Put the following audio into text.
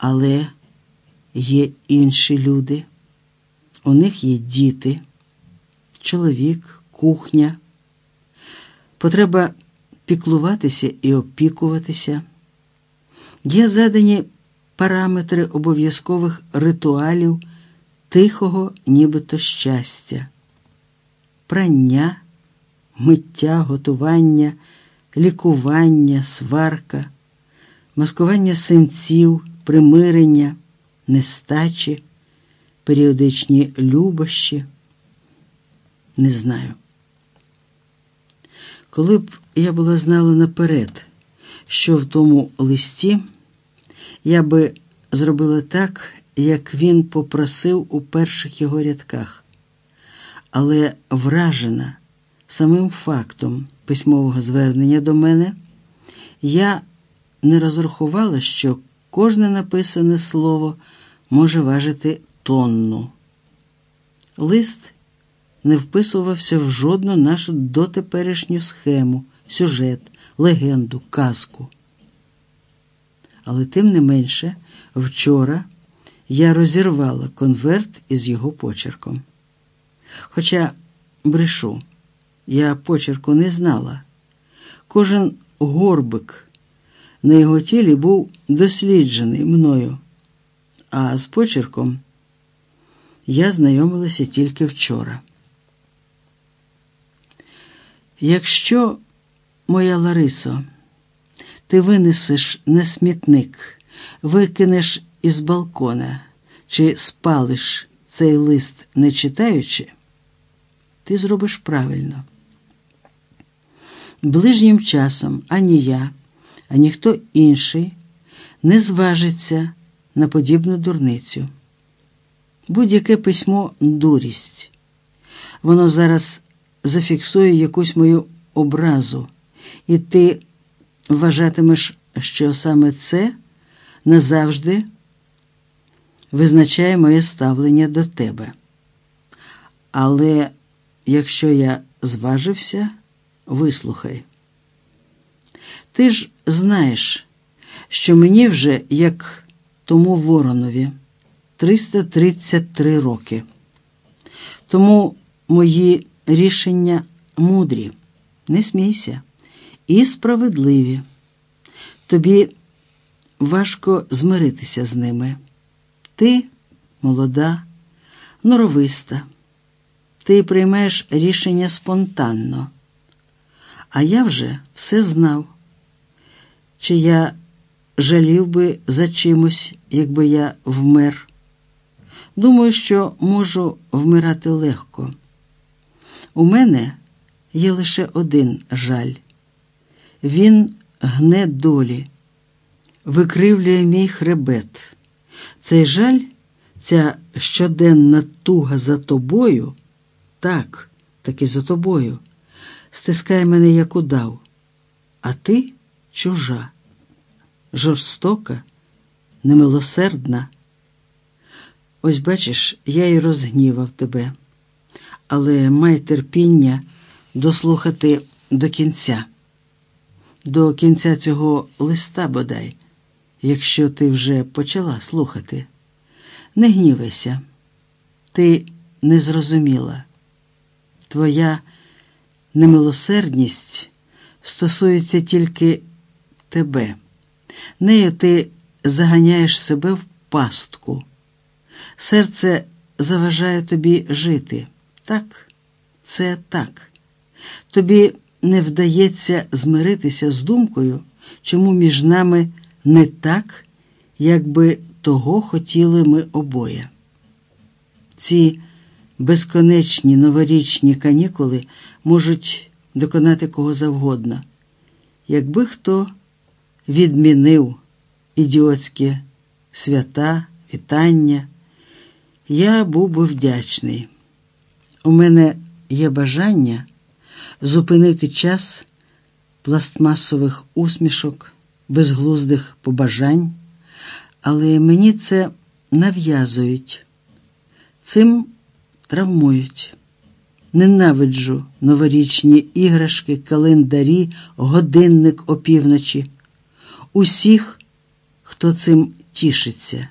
Але є інші люди, у них є діти, чоловік, кухня. Потреба піклуватися і опікуватися. Є задані параметри обов'язкових ритуалів тихого, нібито щастя, прання, миття, готування, лікування, сварка, маскування синців, примирення, нестачі, періодичні любощі. Не знаю. Коли б я була знала наперед, що в тому листі, я би зробила так, як він попросив у перших його рядках, але вражена самим фактом письмового звернення до мене, я не розрахувала, що кожне написане слово може важити тонну. Лист не вписувався в жодну нашу дотеперішню схему, сюжет, легенду, казку. Але тим не менше, вчора я розірвала конверт із його почерком. Хоча брешу, я почерку не знала. Кожен горбик на його тілі був досліджений мною, а з почерком я знайомилася тільки вчора. Якщо, моя Ларисо, ти винесеш на смітник, викинеш із балкона чи спалиш цей лист, не читаючи, ти зробиш правильно. Ближнім часом ані я, ані хто інший не зважиться на подібну дурницю. Будь-яке письмо дурість. Воно зараз зафіксує якусь мою образу, і ти вважатимеш, що саме це назавжди визначає моє ставлення до тебе. Але якщо я зважився, вислухай. Ти ж знаєш, що мені вже, як тому воронові, 333 роки. Тому мої рішення мудрі, не смійся, і справедливі. Тобі важко змиритися з ними. Ти молода, норовиста, ти приймаєш рішення спонтанно. А я вже все знав, чи я жалів би за чимось, якби я вмер. Думаю, що можу вмирати легко. У мене є лише один жаль. Він гне долі, викривлює мій хребет. Цей жаль, ця щоденна туга за тобою, так, таки за тобою, стискає мене як удав, а ти чужа, жорстока, немилосердна. Ось бачиш, я й розгнівав тебе, але май терпіння дослухати до кінця, до кінця цього листа бодай, якщо ти вже почала слухати. Не гнівайся, ти не зрозуміла. Твоя немилосердність стосується тільки тебе. Нею ти заганяєш себе в пастку. Серце заважає тобі жити. Так, це так. Тобі не вдається змиритися з думкою, чому між нами не так, як би того хотіли ми обоє. Ці безконечні новорічні канікули можуть доконати кого завгодно, якби хто відмінив ідіотські свята, вітання, я був би вдячний. У мене є бажання зупинити час пластмасових усмішок, безглуздих побажань, але мені це нав'язують, цим травмують. Ненавиджу новорічні іграшки, календарі, годинник опівночі. Усіх, хто цим тішиться.